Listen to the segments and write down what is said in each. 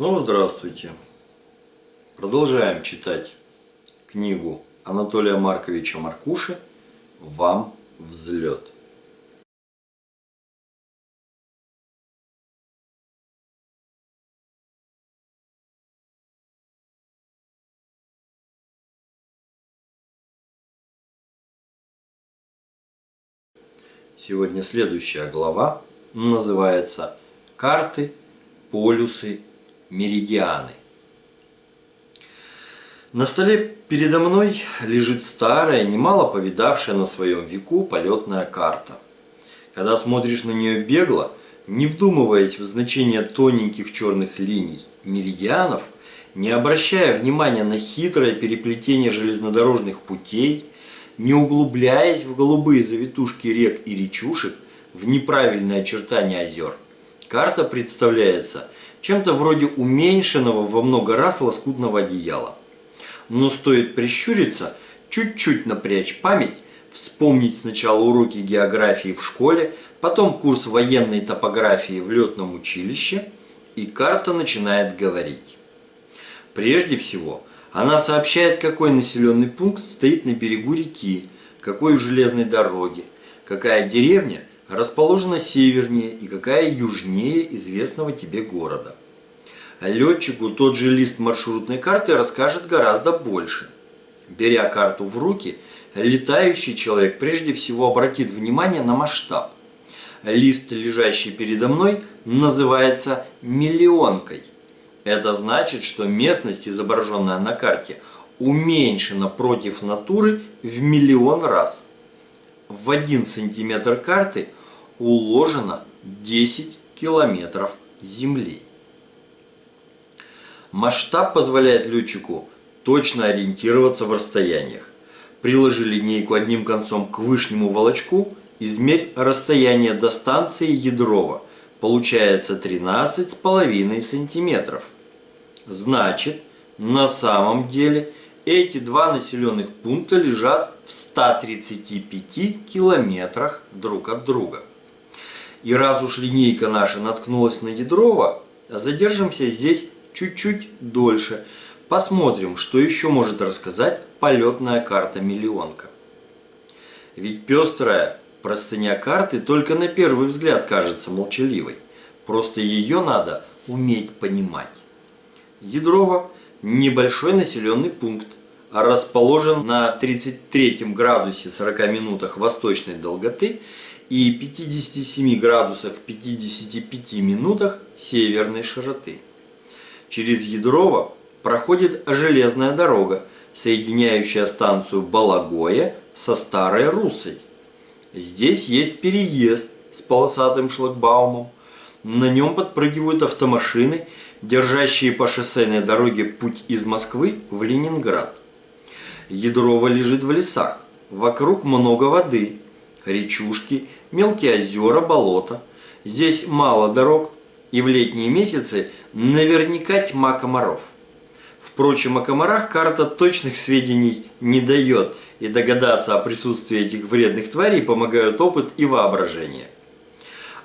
Снова здравствуйте. Продолжаем читать книгу Анатолия Марковича Маркуши «Вам взлет». Сегодня следующая глава называется «Карты, полюсы, меридианы». На столе передо мной лежит старая, немало повидавшая на своем веку полетная карта. Когда смотришь на нее бегло, не вдумываясь в значение тоненьких черных линий меридианов, не обращая внимания на хитрое переплетение железнодорожных путей, не углубляясь в голубые завитушки рек и речушек, в неправильное очертания озер. Карта представляется чем-то вроде уменьшенного во много раз лоскутного одеяла. Но стоит прищуриться, чуть-чуть напрячь память, вспомнить сначала уроки географии в школе, потом курс военной топографии в летном училище, и карта начинает говорить. Прежде всего – она сообщает, какой населенный пункт стоит на берегу реки, какой у железной дороги, какая деревня расположена севернее и какая южнее известного тебе города. Летчику тот же лист маршрутной карты расскажет гораздо больше. Беря карту в руки, летающий человек прежде всего обратит внимание на масштаб. Лист, лежащий передо мной, называется миллионкой. Это значит, что местность, изображенная на карте, уменьшена против натуры в миллион раз. В 1 сантиметр карты уложено 10 километров земли. Масштаб позволяет летчику точно ориентироваться в расстояниях. Приложи линейку одним концом к вышнему волочку, измерь расстояние до станции Ядрова – получается 13,5 сантиметров. Значит, на самом деле эти два населенных пункта лежат в 135 километрах друг от друга. И раз уж линейка наша наткнулась на Ядрова, задержимся здесь чуть-чуть дольше. Посмотрим, что еще может рассказать полетная карта миллионка. Ведь пестрая Простыня карты только на первый взгляд кажется молчаливой. Просто ее надо уметь понимать. Ядрово – небольшой населенный пункт, а расположен на 33 градусе 40 минутах восточной долготы и 57 градусах 55 минутах северной широты. Через Ядрово проходит железная дорога, соединяющая станцию Балагоя со Старой Русой. Здесь есть переезд с полосатым шлагбаумом. На нем подпрыгивают автомашины, держащие по шоссейной дороге путь из Москвы в Ленинград. Ядрово лежит в лесах. Вокруг много воды, речушки, мелкие озера, болота. Здесь мало дорог, и в летние месяцы наверняка тьма комаров. Впрочем, о комарах карта точных сведений не дает – и догадаться о присутствии этих вредных тварей помогают опыт и воображение.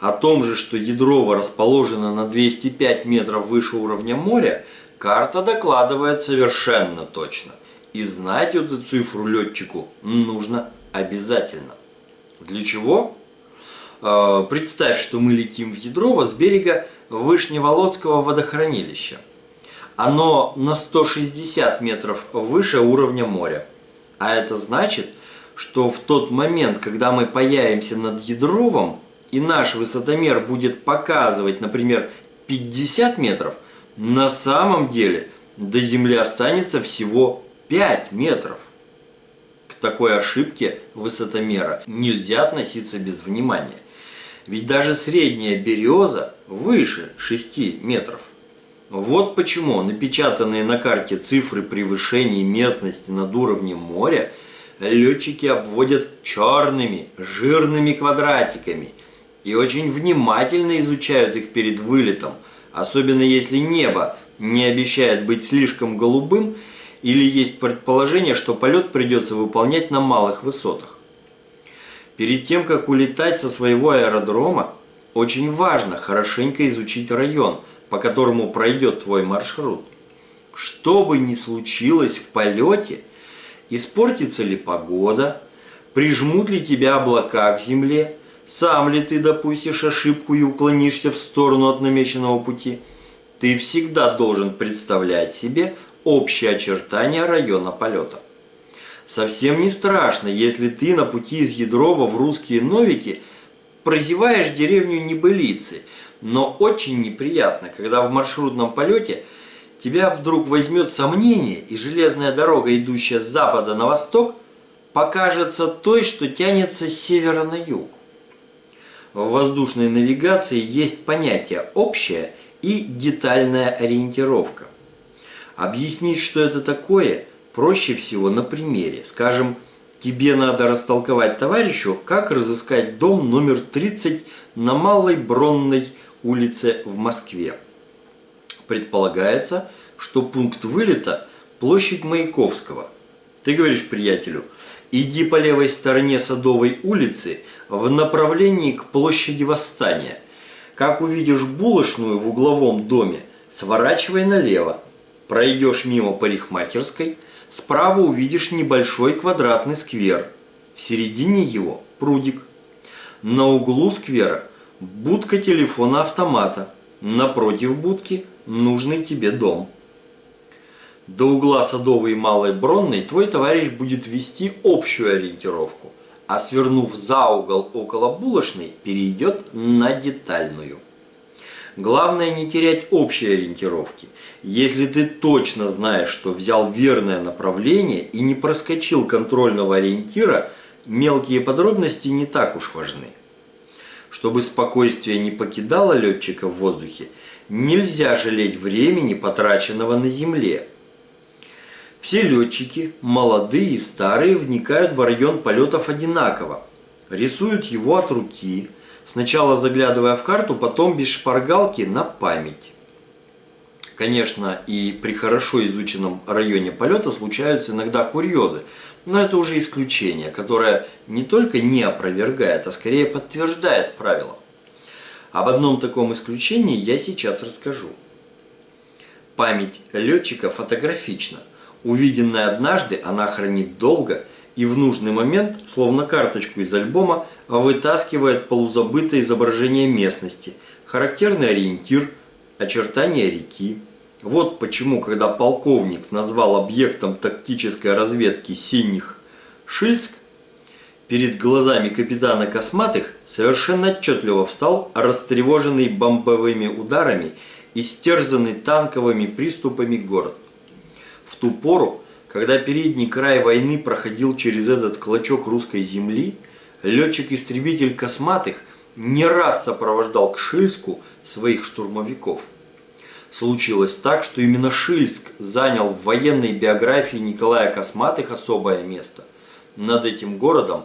О том же, что Ядрово расположено на 205 метров выше уровня моря, карта докладывает совершенно точно. И знать эту цифру летчику нужно обязательно. Для чего? Э, представь, что мы летим в Ядрово с берега Вышневолодского водохранилища. Оно на 160 метров выше уровня моря. А это значит, что в тот момент, когда мы появимся над Ядровом, и наш высотомер будет показывать, например, 50 метров, на самом деле до Земли останется всего 5 метров. К такой ошибке высотомера нельзя относиться без внимания. Ведь даже средняя береза выше 6 метров. Вот почему напечатанные на карте цифры превышения местности над уровнем моря летчики обводят черными, жирными квадратиками и очень внимательно изучают их перед вылетом, особенно если небо не обещает быть слишком голубым или есть предположение, что полет придется выполнять на малых высотах. Перед тем, как улетать со своего аэродрома, очень важно хорошенько изучить район – по которому пройдет твой маршрут. Что бы ни случилось в полете, испортится ли погода, прижмут ли тебя облака к земле, сам ли ты допустишь ошибку и уклонишься в сторону от намеченного пути, ты всегда должен представлять себе общие очертания района полета. Совсем не страшно, если ты на пути из Ядрова в русские Новики прозеваешь деревню Небылицы, но очень неприятно, когда в маршрутном полете тебя вдруг возьмет сомнение, и железная дорога, идущая с запада на восток, покажется той, что тянется с севера на юг. В воздушной навигации есть понятие «общая» и «детальная ориентировка». Объяснить, что это такое – проще всего на примере. Скажем, тебе надо растолковать товарищу, как разыскать дом номер 30 на Малой Бронной улице в Москве. Предполагается, что пункт вылета – площадь Маяковского. Ты говоришь приятелю, иди по левой стороне Садовой улицы в направлении к площади Восстания. Как увидишь булочную в угловом доме, сворачивай налево. Пройдешь мимо парикмахерской – Справа увидишь небольшой квадратный сквер. В середине его прудик. На углу сквера будка телефона автомата. Напротив будки нужный тебе дом. До угла Садовой и Малой Бронной твой товарищ будет вести общую ориентировку, а свернув за угол около булочной, перейдет на детальную. Главное не терять общей ориентировки. Если ты точно знаешь, что взял верное направление и не проскочил контрольного ориентира, мелкие подробности не так уж важны. Чтобы спокойствие не покидало летчика в воздухе, нельзя жалеть времени, потраченного на земле. Все летчики, молодые и старые, вникают в район полетов одинаково. Рисуют его от руки, Сначала заглядывая в карту, потом без шпаргалки на память. Конечно, и при хорошо изученном районе полета случаются иногда курьезы, но это уже исключение, которое не только не опровергает, а скорее подтверждает правило. Об одном таком исключении я сейчас расскажу. Память летчика фотографична. Увиденная однажды, она хранит долго и в нужный момент, словно карточку из альбома, вытаскивает полузабытое изображение местности, характерный ориентир, очертания реки. Вот почему, когда полковник назвал объектом тактической разведки синих Шильск, перед глазами капитана Косматых совершенно отчетливо встал растревоженный бомбовыми ударами и стерзанный танковыми приступами город. В ту пору когда передний край войны проходил через этот клочок русской земли, летчик-истребитель Косматых не раз сопровождал к Шильску своих штурмовиков. Случилось так, что именно Шильск занял в военной биографии Николая Косматых особое место. Над этим городом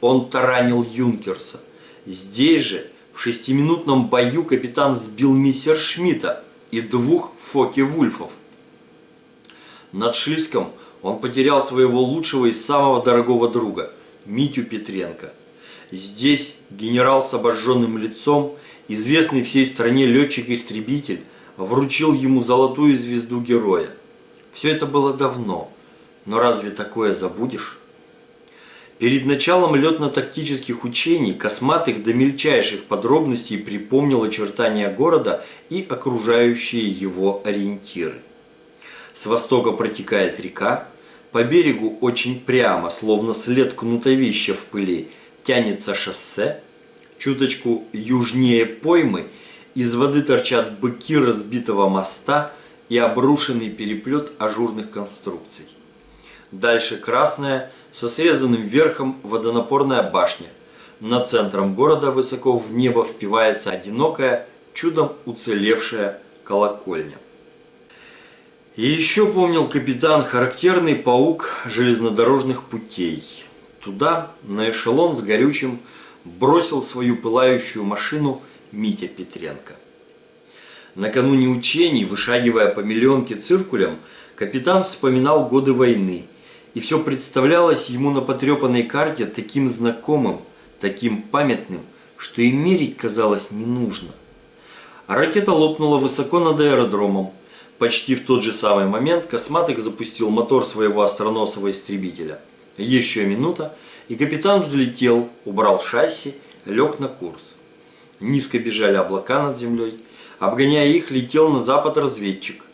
он таранил Юнкерса. Здесь же в шестиминутном бою капитан сбил Мессершмитта и двух Фоке-Вульфов. Над Шильском – он потерял своего лучшего и самого дорогого друга, Митю Петренко. Здесь генерал с обожженным лицом, известный всей стране летчик-истребитель, вручил ему золотую звезду героя. Все это было давно, но разве такое забудешь? Перед началом летно-тактических учений Косматых до мельчайших подробностей припомнил очертания города и окружающие его ориентиры. С востока протекает река, по берегу очень прямо, словно след кнутовища в пыли, тянется шоссе. Чуточку южнее поймы из воды торчат быки разбитого моста и обрушенный переплет ажурных конструкций. Дальше красная, со срезанным верхом водонапорная башня. Над центром города высоко в небо впивается одинокая, чудом уцелевшая колокольня. И еще помнил капитан характерный паук железнодорожных путей. Туда, на эшелон с горючим, бросил свою пылающую машину Митя Петренко. Накануне учений, вышагивая по миллионке циркулем, капитан вспоминал годы войны, и все представлялось ему на потрепанной карте таким знакомым, таким памятным, что и мерить казалось не нужно. а ракета лопнула высоко над аэродромом. Почти в тот же самый момент Косматых запустил мотор своего остроносого истребителя. Еще минута, и капитан взлетел, убрал шасси, лег на курс. Низко бежали облака над землей. Обгоняя их, летел на запад разведчик.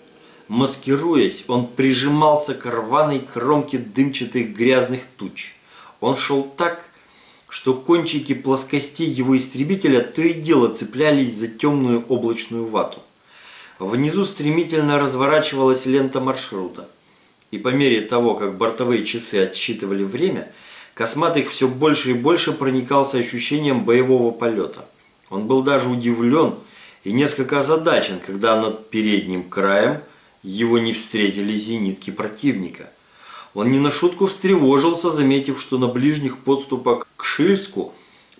Маскируясь, он прижимался к рваной кромке дымчатых грязных туч. Он шел так, что кончики плоскостей его истребителя то и дело цеплялись за темную облачную вату. Внизу стремительно разворачивалась лента маршрута. И по мере того, как бортовые часы отсчитывали время, Косматых все больше и больше проникался ощущением боевого полета. Он был даже удивлен и несколько озадачен, когда над передним краем его не встретили зенитки противника – он не на шутку встревожился, заметив, что на ближних подступах к Шильску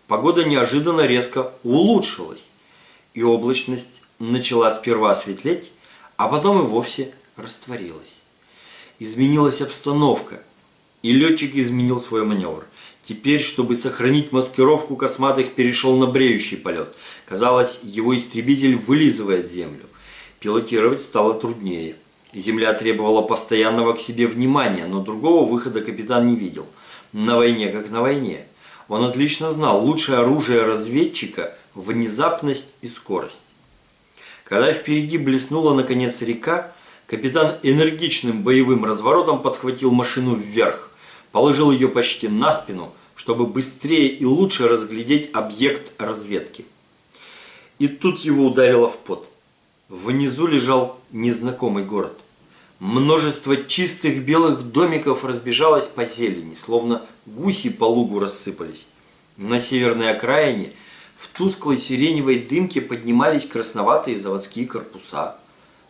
погода неожиданно резко улучшилась, и облачность начала сперва светлеть, а потом и вовсе растворилась. Изменилась обстановка, и летчик изменил свой маневр. Теперь, чтобы сохранить маскировку, Косматых перешел на бреющий полет. Казалось, его истребитель вылизывает землю. Пилотировать стало труднее. Земля требовала постоянного к себе внимания, но другого выхода капитан не видел. На войне как на войне. Он отлично знал, лучшее оружие разведчика – внезапность и скорость. Когда впереди блеснула наконец река, капитан энергичным боевым разворотом подхватил машину вверх, положил ее почти на спину, чтобы быстрее и лучше разглядеть объект разведки. И тут его ударило в пот. Внизу лежал незнакомый город. Множество чистых белых домиков разбежалось по зелени, словно гуси по лугу рассыпались. На северной окраине в тусклой сиреневой дымке поднимались красноватые заводские корпуса.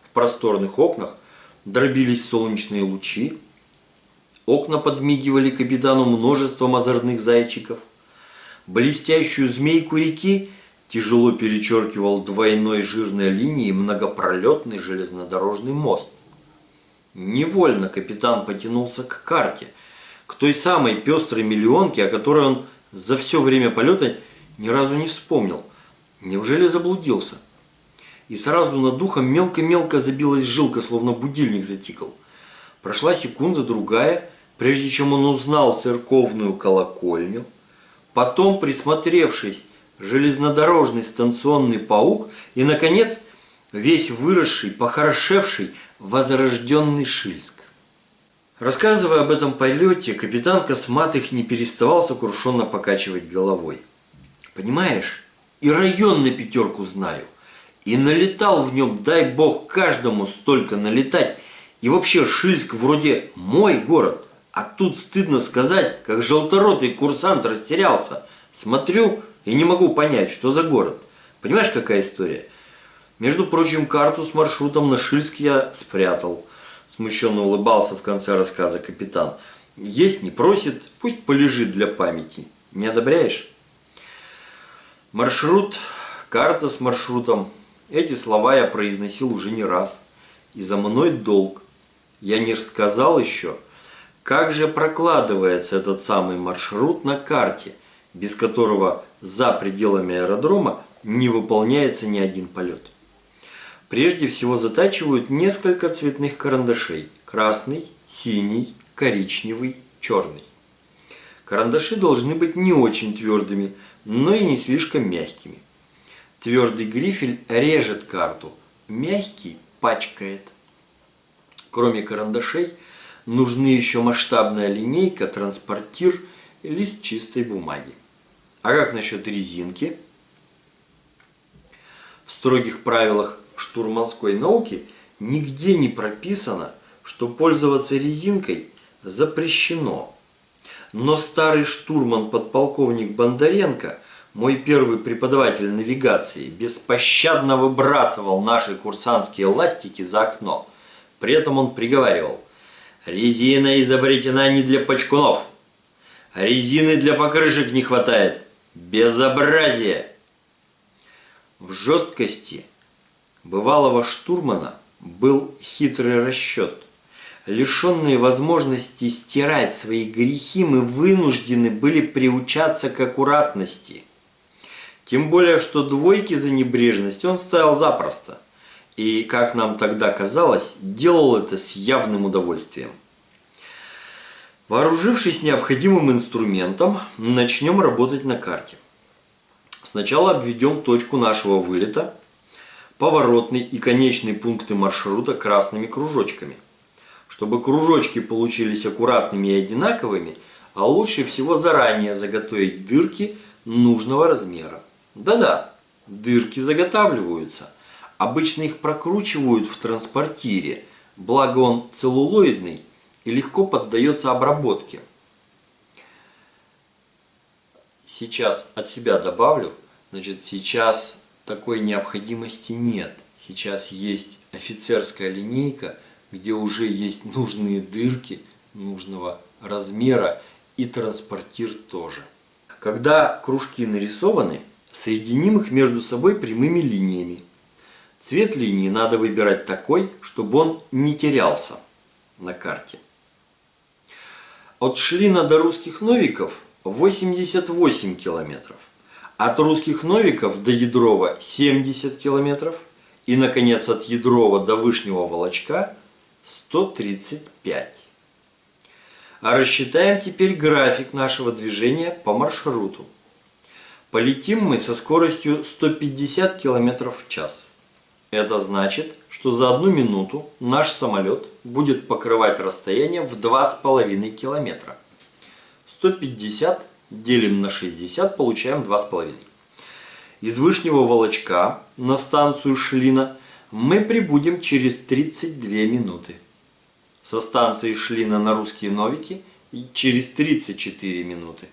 В просторных окнах дробились солнечные лучи. Окна подмигивали капитану множеством озорных зайчиков. Блестящую змейку реки тяжело перечеркивал двойной жирной линией многопролетный железнодорожный мост. Невольно капитан потянулся к карте, к той самой пестрой миллионке, о которой он за все время полета ни разу не вспомнил. Неужели заблудился? И сразу над духом мелко-мелко забилась жилка, словно будильник затикал. Прошла секунда-другая, прежде чем он узнал церковную колокольню. Потом, присмотревшись, железнодорожный станционный паук и, наконец, весь выросший, похорошевший, возрожденный Шильск. Рассказывая об этом полете, капитан Косматых не переставал сокрушенно покачивать головой. Понимаешь, и район на пятерку знаю, и налетал в нем, дай бог, каждому столько налетать, и вообще Шильск вроде мой город, а тут стыдно сказать, как желторотый курсант растерялся. Смотрю, и не могу понять, что за город. Понимаешь, какая история? Между прочим, карту с маршрутом на Шильск я спрятал. Смущенно улыбался в конце рассказа капитан. Есть не просит, пусть полежит для памяти. Не одобряешь? Маршрут, карта с маршрутом. Эти слова я произносил уже не раз. И за мной долг. Я не рассказал еще, как же прокладывается этот самый маршрут на карте, без которого за пределами аэродрома не выполняется ни один полет. Прежде всего затачивают несколько цветных карандашей – красный, синий, коричневый, черный. Карандаши должны быть не очень твердыми, но и не слишком мягкими. Твердый грифель режет карту, мягкий пачкает. Кроме карандашей, нужны еще масштабная линейка, транспортир и лист чистой бумаги. А как насчет резинки? В строгих правилах штурманской науки нигде не прописано, что пользоваться резинкой запрещено. Но старый штурман подполковник Бондаренко, мой первый преподаватель навигации, беспощадно выбрасывал наши курсантские ластики за окно. При этом он приговаривал, резина изобретена не для почкунов, резины для покрышек не хватает, Безобразие! В жесткости бывалого штурмана был хитрый расчет. Лишенные возможности стирать свои грехи, мы вынуждены были приучаться к аккуратности. Тем более, что двойки за небрежность он ставил запросто. И, как нам тогда казалось, делал это с явным удовольствием. Вооружившись необходимым инструментом, начнем работать на карте. Сначала обведем точку нашего вылета, поворотный и конечный пункты маршрута красными кружочками. Чтобы кружочки получились аккуратными и одинаковыми, а лучше всего заранее заготовить дырки нужного размера. Да-да, дырки заготавливаются. Обычно их прокручивают в транспортире, благо он целлулоидный и легко поддается обработке. Сейчас от себя добавлю, значит сейчас такой необходимости нет. Сейчас есть офицерская линейка, где уже есть нужные дырки нужного размера и транспортир тоже. Когда кружки нарисованы, соединим их между собой прямыми линиями. Цвет линии надо выбирать такой, чтобы он не терялся на карте. От Шлина до русских новиков 88 километров. От русских новиков до Ядрова 70 километров. И, наконец, от Ядрова до Вышнего Волочка 135. А рассчитаем теперь график нашего движения по маршруту. Полетим мы со скоростью 150 км в час. Это значит, что за одну минуту наш самолет будет покрывать расстояние в 2,5 километра. 150 делим на 60, получаем 2,5. Из Вышнего Волочка на станцию Шлина мы прибудем через 32 минуты. Со станции Шлина на Русские Новики через 34 минуты.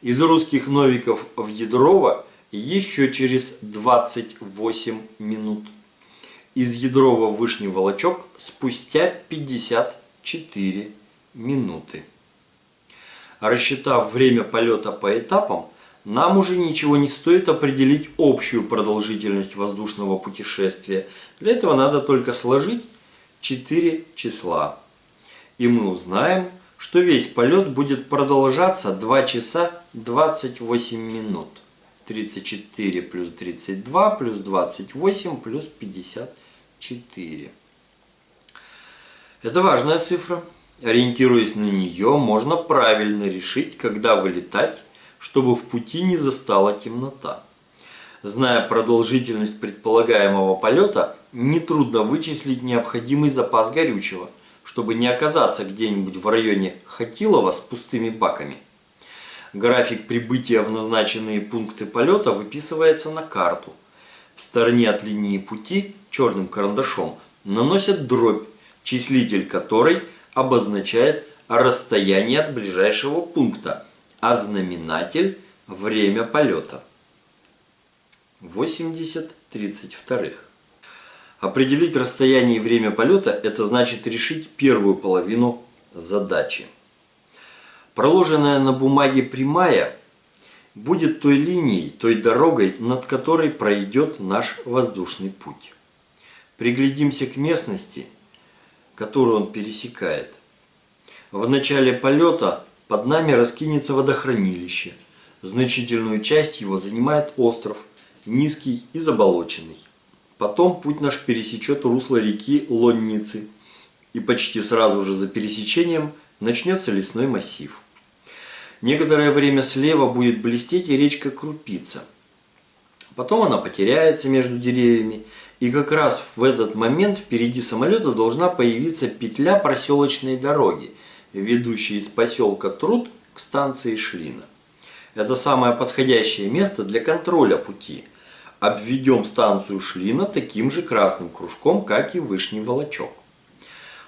Из Русских Новиков в Ядрово еще через 28 минут. Из Ядрова Вышний Волочок спустя 54 минуты. Рассчитав время полета по этапам, нам уже ничего не стоит определить общую продолжительность воздушного путешествия. Для этого надо только сложить 4 числа. И мы узнаем, что весь полет будет продолжаться 2 часа 28 минут. 34 плюс 32 плюс 28 плюс 54. Это важная цифра. Ориентируясь на нее, можно правильно решить, когда вылетать, чтобы в пути не застала темнота. Зная продолжительность предполагаемого полета, нетрудно вычислить необходимый запас горючего, чтобы не оказаться где-нибудь в районе Хатилова с пустыми баками – График прибытия в назначенные пункты полета выписывается на карту. В стороне от линии пути черным карандашом наносят дробь, числитель которой обозначает расстояние от ближайшего пункта, а знаменатель – время полета. 80 32. Определить расстояние и время полета – это значит решить первую половину задачи. Проложенная на бумаге прямая будет той линией, той дорогой, над которой пройдет наш воздушный путь. Приглядимся к местности, которую он пересекает. В начале полета под нами раскинется водохранилище. Значительную часть его занимает остров, низкий и заболоченный. Потом путь наш пересечет русло реки Лонницы, и почти сразу же за пересечением начнется лесной массив. Некоторое время слева будет блестеть и речка Крупица. Потом она потеряется между деревьями, и как раз в этот момент впереди самолета должна появиться петля проселочной дороги, ведущей из поселка Труд к станции Шлина. Это самое подходящее место для контроля пути. Обведем станцию Шлина таким же красным кружком, как и Вышний Волочок.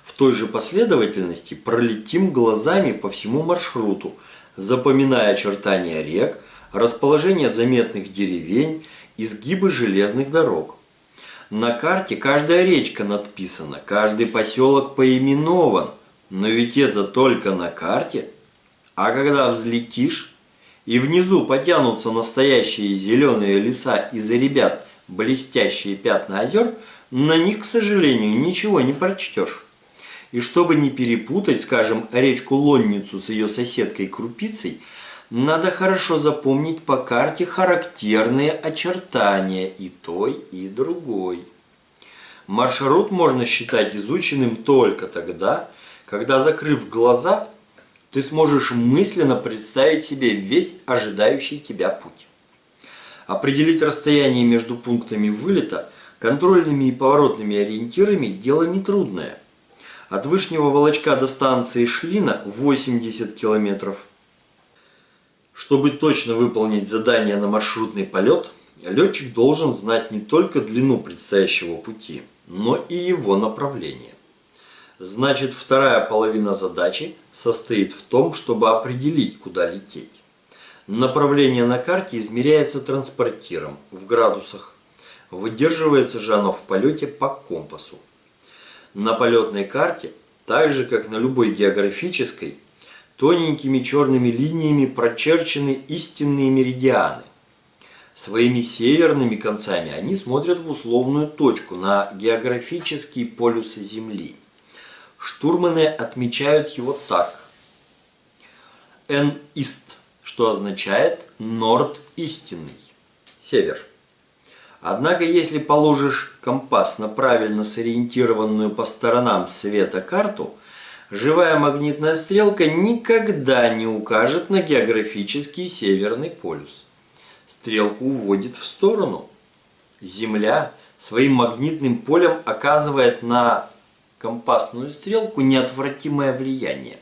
В той же последовательности пролетим глазами по всему маршруту – запоминая очертания рек, расположение заметных деревень, изгибы железных дорог. На карте каждая речка надписана, каждый поселок поименован, но ведь это только на карте. А когда взлетишь, и внизу потянутся настоящие зеленые леса из-за ребят блестящие пятна озер, на них, к сожалению, ничего не прочтешь. И чтобы не перепутать, скажем, речку Лонницу с ее соседкой Крупицей, надо хорошо запомнить по карте характерные очертания и той, и другой. Маршрут можно считать изученным только тогда, когда, закрыв глаза, ты сможешь мысленно представить себе весь ожидающий тебя путь. Определить расстояние между пунктами вылета контрольными и поворотными ориентирами – дело нетрудное. От Вышнего Волочка до станции Шлина 80 километров – чтобы точно выполнить задание на маршрутный полет, летчик должен знать не только длину предстоящего пути, но и его направление. Значит, вторая половина задачи состоит в том, чтобы определить, куда лететь. Направление на карте измеряется транспортиром в градусах. Выдерживается же оно в полете по компасу. На полетной карте, так же как на любой географической, Тоненькими черными линиями прочерчены истинные меридианы. Своими северными концами они смотрят в условную точку на географический полюс Земли. Штурманы отмечают его так. N-Ist, что означает Норд истинный, север. Однако, если положишь компас на правильно сориентированную по сторонам света карту, живая магнитная стрелка никогда не укажет на географический северный полюс. Стрелку уводит в сторону. Земля своим магнитным полем оказывает на компасную стрелку неотвратимое влияние.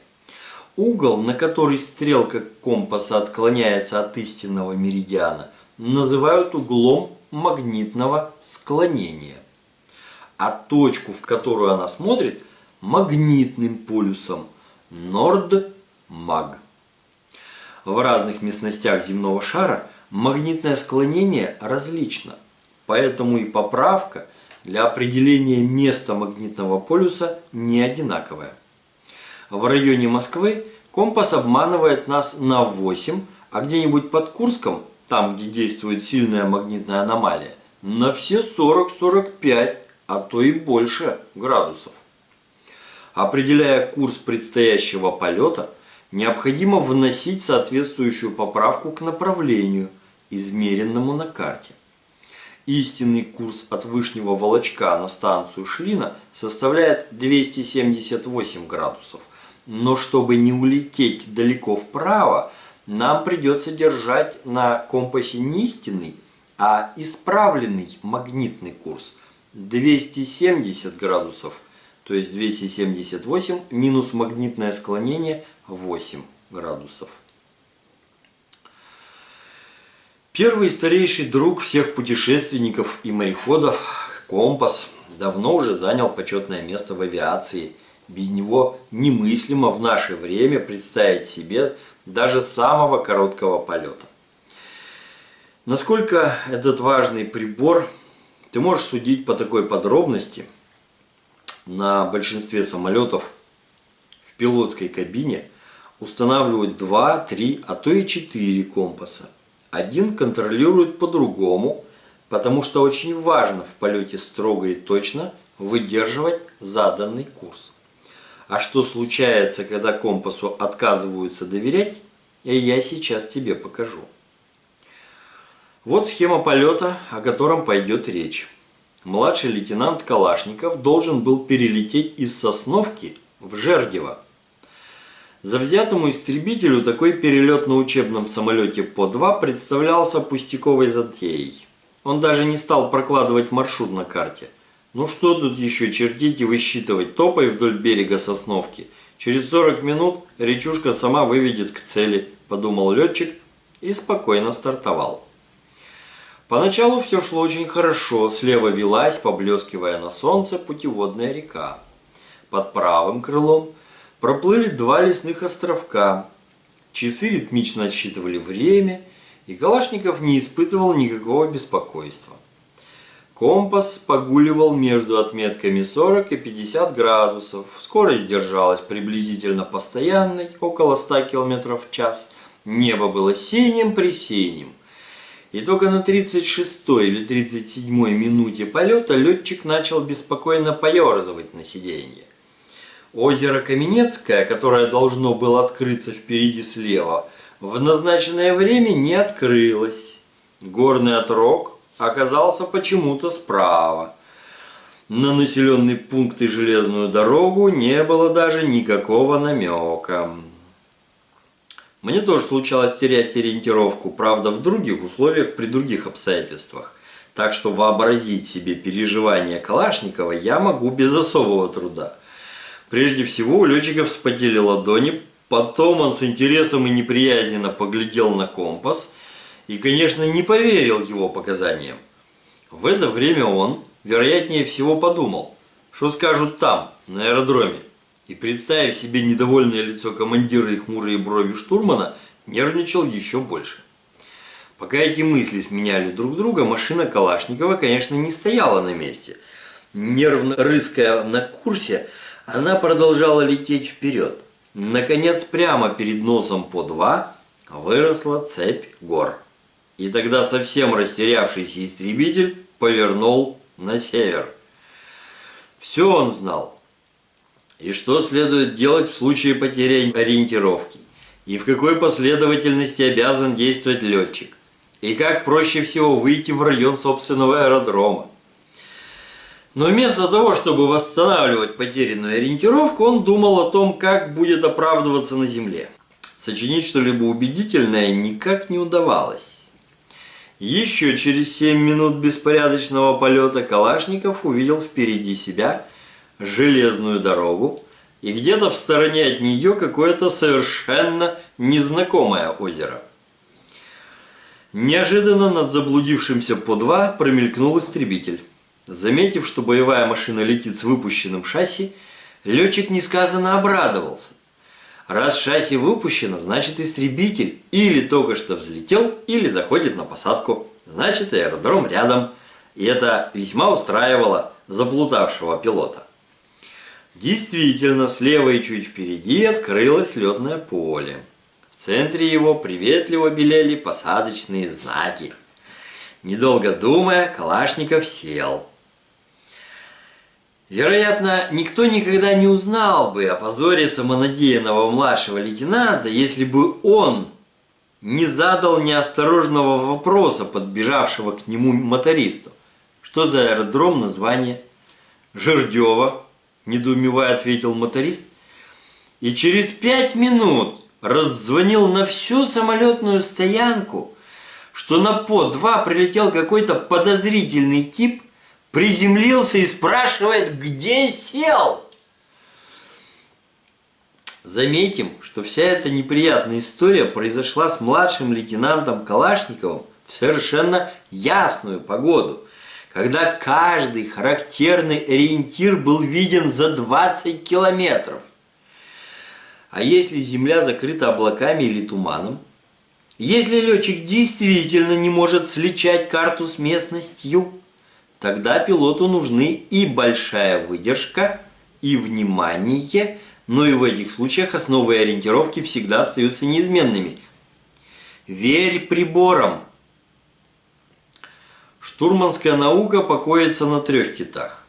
Угол, на который стрелка компаса отклоняется от истинного меридиана, называют углом магнитного склонения. А точку, в которую она смотрит, магнитным полюсом Норд-Маг. В разных местностях земного шара магнитное склонение различно, поэтому и поправка для определения места магнитного полюса не одинаковая. В районе Москвы компас обманывает нас на 8, а где-нибудь под Курском, там где действует сильная магнитная аномалия, на все 40-45, а то и больше градусов. Определяя курс предстоящего полета, необходимо выносить соответствующую поправку к направлению, измеренному на карте. Истинный курс от Вышнего Волочка на станцию Шлина составляет 278 градусов. Но чтобы не улететь далеко вправо, нам придется держать на компасе не истинный, а исправленный магнитный курс 270 градусов – то есть 278 минус магнитное склонение 8 градусов. Первый старейший друг всех путешественников и мореходов, компас, давно уже занял почетное место в авиации. Без него немыслимо в наше время представить себе даже самого короткого полета. Насколько этот важный прибор ты можешь судить по такой подробности – на большинстве самолетов в пилотской кабине устанавливают 2, 3, а то и 4 компаса. Один контролирует по-другому, потому что очень важно в полете строго и точно выдерживать заданный курс. А что случается, когда компасу отказываются доверять, я сейчас тебе покажу. Вот схема полета, о котором пойдет речь младший лейтенант Калашников должен был перелететь из Сосновки в Жердево. Завзятому истребителю такой перелет на учебном самолете по-2 представлялся пустяковой затеей. Он даже не стал прокладывать маршрут на карте. Ну что тут еще чертить и высчитывать, топай вдоль берега Сосновки. Через 40 минут речушка сама выведет к цели, подумал летчик и спокойно стартовал. Поначалу все шло очень хорошо, слева велась, поблескивая на солнце, путеводная река. Под правым крылом проплыли два лесных островка. Часы ритмично отсчитывали время, и Калашников не испытывал никакого беспокойства. Компас погуливал между отметками 40 и 50 градусов. Скорость держалась приблизительно постоянной, около 100 км в час. Небо было синим-присиним. И только на 36 или 37 минуте полета летчик начал беспокойно поерзывать на сиденье. Озеро Каменецкое, которое должно было открыться впереди слева, в назначенное время не открылась. Горный отрог оказался почему-то справа. На населенный пункт и железную дорогу не было даже никакого намека. Мне тоже случалось терять ориентировку, правда, в других условиях, при других обстоятельствах. Так что вообразить себе переживания Калашникова я могу без особого труда. Прежде всего у летчика вспотели ладони, потом он с интересом и неприязненно поглядел на компас и, конечно, не поверил его показаниям. В это время он, вероятнее всего, подумал, что скажут там, на аэродроме. И, представив себе недовольное лицо командира и хмурые брови штурмана, нервничал еще больше. Пока эти мысли сменяли друг друга, машина Калашникова, конечно, не стояла на месте. Нервно рыская на курсе, она продолжала лететь вперед. Наконец, прямо перед носом по два выросла цепь гор. И тогда совсем растерявшийся истребитель повернул на север. Все он знал. И что следует делать в случае потери ориентировки. И в какой последовательности обязан действовать летчик. И как проще всего выйти в район собственного аэродрома. Но вместо того, чтобы восстанавливать потерянную ориентировку, он думал о том, как будет оправдываться на земле. Сочинить что-либо убедительное никак не удавалось. Еще через 7 минут беспорядочного полета Калашников увидел впереди себя железную дорогу и где-то в стороне от нее какое-то совершенно незнакомое озеро. Неожиданно над заблудившимся по два промелькнул истребитель. Заметив, что боевая машина летит с выпущенным шасси, летчик несказанно обрадовался. Раз шасси выпущено, значит истребитель или только что взлетел, или заходит на посадку. Значит аэродром рядом. И это весьма устраивало заплутавшего пилота. Действительно, слева и чуть впереди открылось летное поле. В центре его приветливо белели посадочные знаки. Недолго думая, Калашников сел. Вероятно, никто никогда не узнал бы о позоре самонадеянного младшего лейтенанта, если бы он не задал неосторожного вопроса подбежавшего к нему мотористу. Что за аэродром название? Жердева, недоумевая ответил моторист. И через пять минут раззвонил на всю самолетную стоянку, что на ПО-2 прилетел какой-то подозрительный тип – приземлился и спрашивает, где сел. Заметим, что вся эта неприятная история произошла с младшим лейтенантом Калашниковым в совершенно ясную погоду, когда каждый характерный ориентир был виден за 20 километров. А если земля закрыта облаками или туманом, если летчик действительно не может сличать карту с местностью, Тогда пилоту нужны и большая выдержка, и внимание, но и в этих случаях основы ориентировки всегда остаются неизменными. Верь приборам! Штурманская наука покоится на трех китах.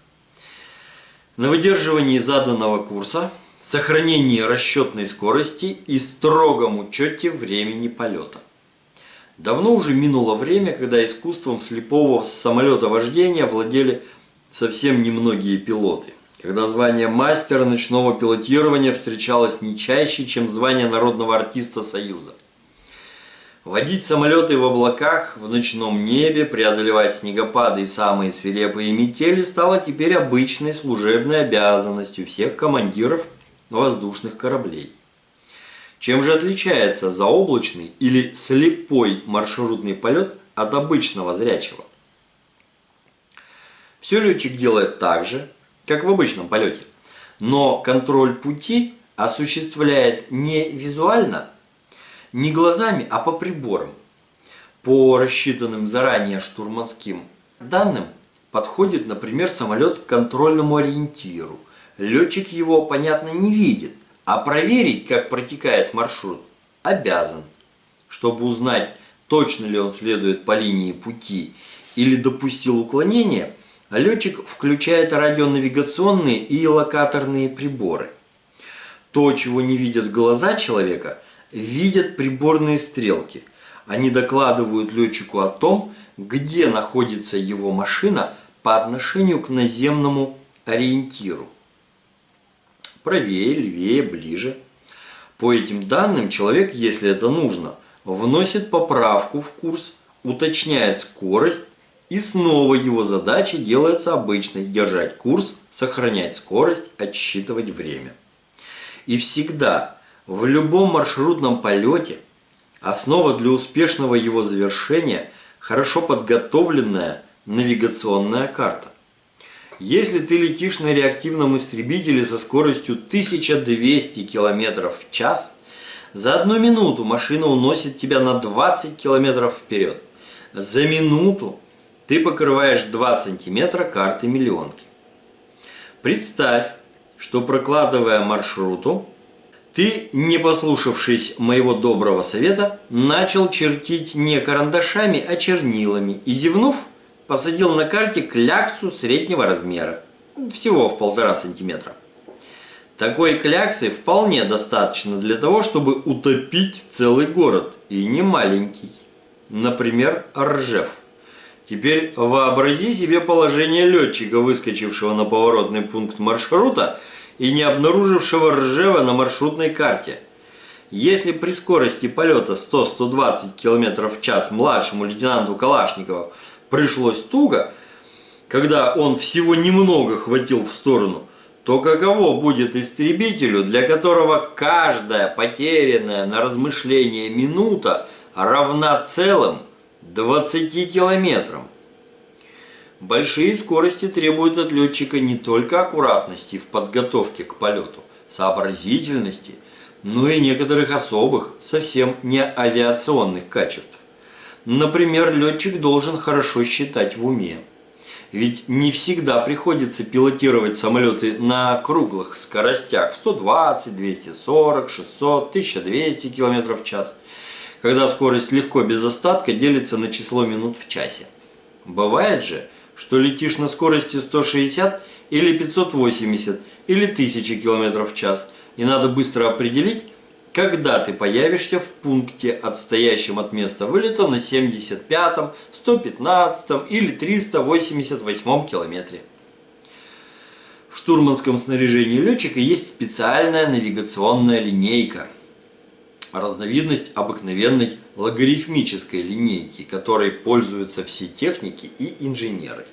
На выдерживании заданного курса, сохранении расчетной скорости и строгом учете времени полета. Давно уже минуло время, когда искусством слепого самолета вождения владели совсем немногие пилоты. Когда звание мастера ночного пилотирования встречалось не чаще, чем звание народного артиста Союза. Водить самолеты в облаках, в ночном небе, преодолевать снегопады и самые свирепые метели стало теперь обычной служебной обязанностью всех командиров воздушных кораблей. Чем же отличается заоблачный или слепой маршрутный полет от обычного зрячего? Все летчик делает так же, как в обычном полете, но контроль пути осуществляет не визуально, не глазами, а по приборам. По рассчитанным заранее штурманским данным подходит, например, самолет к контрольному ориентиру. Летчик его, понятно, не видит – а проверить, как протекает маршрут, обязан. Чтобы узнать, точно ли он следует по линии пути или допустил уклонение, летчик включает радионавигационные и локаторные приборы. То, чего не видят глаза человека, видят приборные стрелки. Они докладывают летчику о том, где находится его машина по отношению к наземному ориентиру. Правее, левее, ближе. По этим данным человек, если это нужно, вносит поправку в курс, уточняет скорость и снова его задача делается обычной – держать курс, сохранять скорость, отсчитывать время. И всегда, в любом маршрутном полете, основа для успешного его завершения – хорошо подготовленная навигационная карта. Если ты летишь на реактивном истребителе со скоростью 1200 км в час, за одну минуту машина уносит тебя на 20 км вперед. За минуту ты покрываешь 2 сантиметра карты миллионки. Представь, что прокладывая маршруту, ты, не послушавшись моего доброго совета, начал чертить не карандашами, а чернилами и, зевнув, посадил на карте кляксу среднего размера, всего в полтора сантиметра. Такой кляксы вполне достаточно для того, чтобы утопить целый город, и не маленький. Например, Ржев. Теперь вообрази себе положение летчика, выскочившего на поворотный пункт маршрута и не обнаружившего Ржева на маршрутной карте. Если при скорости полета 100-120 км в час младшему лейтенанту Калашникову пришлось туго, когда он всего немного хватил в сторону, то каково будет истребителю, для которого каждая потерянная на размышление минута равна целым 20 километрам. Большие скорости требуют от летчика не только аккуратности в подготовке к полету, сообразительности, но и некоторых особых, совсем не авиационных качеств. Например, летчик должен хорошо считать в уме. Ведь не всегда приходится пилотировать самолеты на круглых скоростях 120, 240, 600, 1200 км в час – когда скорость легко без остатка делится на число минут в часе. Бывает же, что летишь на скорости 160 или 580 или 1000 км в час, и надо быстро определить, когда ты появишься в пункте, отстоящем от места вылета на 75, 115 или 388 километре. В штурманском снаряжении летчика есть специальная навигационная линейка – разновидность обыкновенной логарифмической линейки, которой пользуются все техники и инженеры.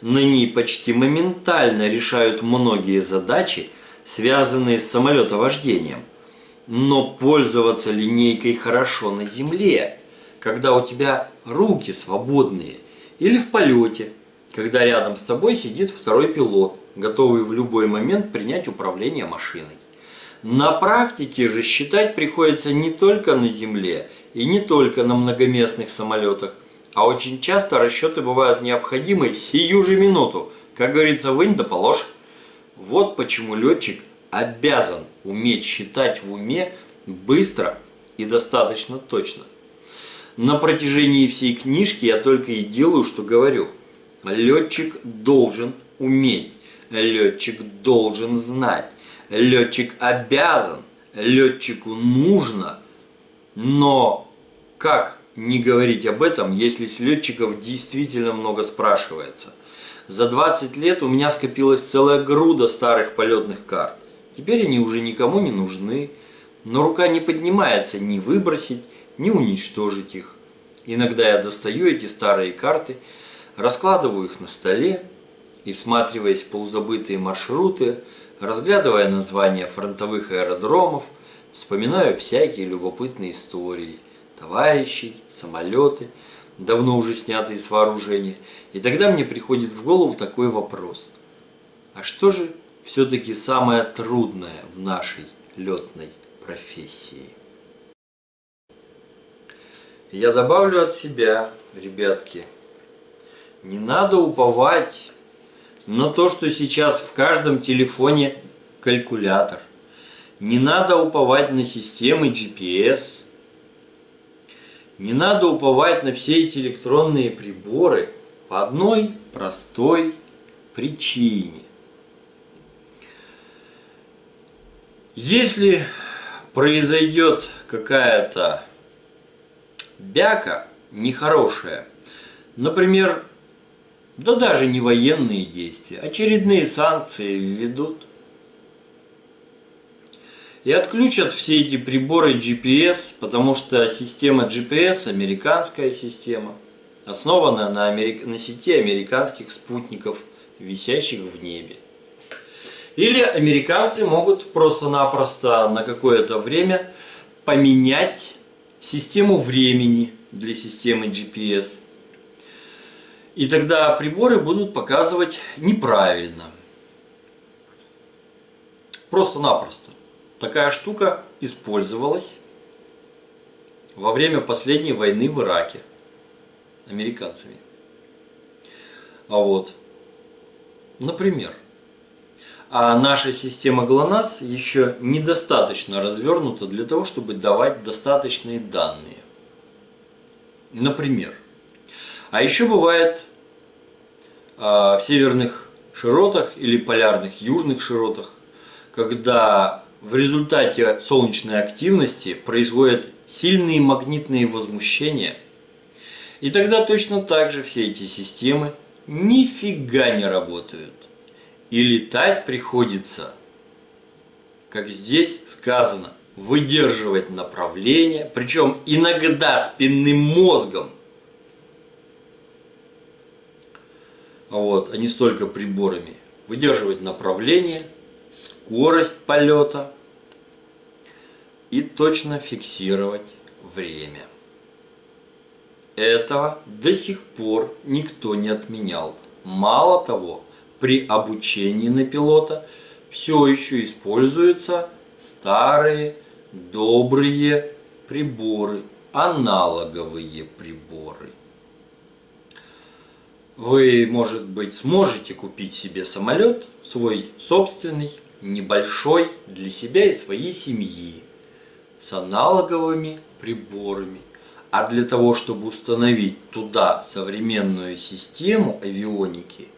На ней почти моментально решают многие задачи, связанные с самолетовождением. Но пользоваться линейкой хорошо на земле, когда у тебя руки свободные, или в полете, когда рядом с тобой сидит второй пилот, готовый в любой момент принять управление машиной. На практике же считать приходится не только на Земле и не только на многоместных самолетах, а очень часто расчеты бывают необходимы сию же минуту, как говорится, вынь да положь. Вот почему летчик обязан уметь считать в уме быстро и достаточно точно. На протяжении всей книжки я только и делаю, что говорю. Летчик должен уметь, летчик должен знать. Летчик обязан, летчику нужно, но как не говорить об этом, если с летчиков действительно много спрашивается? За 20 лет у меня скопилась целая груда старых полетных карт. Теперь они уже никому не нужны, но рука не поднимается ни выбросить, ни уничтожить их. Иногда я достаю эти старые карты, раскладываю их на столе и, всматриваясь в полузабытые маршруты, Разглядывая названия фронтовых аэродромов, вспоминаю всякие любопытные истории, товарищей, самолеты, давно уже снятые с вооружения. И тогда мне приходит в голову такой вопрос. А что же все-таки самое трудное в нашей летной профессии? Я добавлю от себя, ребятки, не надо уповать но то, что сейчас в каждом телефоне калькулятор. Не надо уповать на системы GPS. Не надо уповать на все эти электронные приборы по одной простой причине. Если произойдет какая-то бяка нехорошая, например, да даже не военные действия, очередные санкции введут и отключат все эти приборы GPS, потому что система GPS, американская система, основана на, америк... на сети американских спутников, висящих в небе. Или американцы могут просто-напросто на какое-то время поменять систему времени для системы GPS. И тогда приборы будут показывать неправильно. Просто-напросто. Такая штука использовалась во время последней войны в Ираке американцами. А вот, например, а наша система ГЛОНАСС еще недостаточно развернута для того, чтобы давать достаточные данные. Например. А еще бывает а, в северных широтах или полярных южных широтах, когда в результате солнечной активности происходят сильные магнитные возмущения, и тогда точно так же все эти системы нифига не работают. И летать приходится, как здесь сказано, выдерживать направление, причем иногда спинным мозгом. Вот, а не столько приборами. Выдерживать направление, скорость полета и точно фиксировать время. Этого до сих пор никто не отменял. Мало того, при обучении на пилота все еще используются старые добрые приборы, аналоговые приборы. Вы, может быть, сможете купить себе самолет, свой собственный, небольшой, для себя и своей семьи, с аналоговыми приборами. А для того, чтобы установить туда современную систему авионики,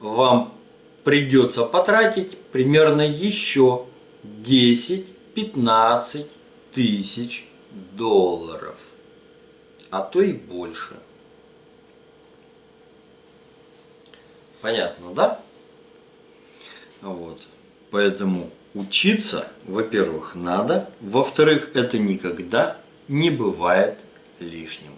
вам придется потратить примерно еще 10-15 тысяч долларов, а то и больше. Понятно, да? Вот. Поэтому учиться, во-первых, надо, во-вторых, это никогда не бывает лишним.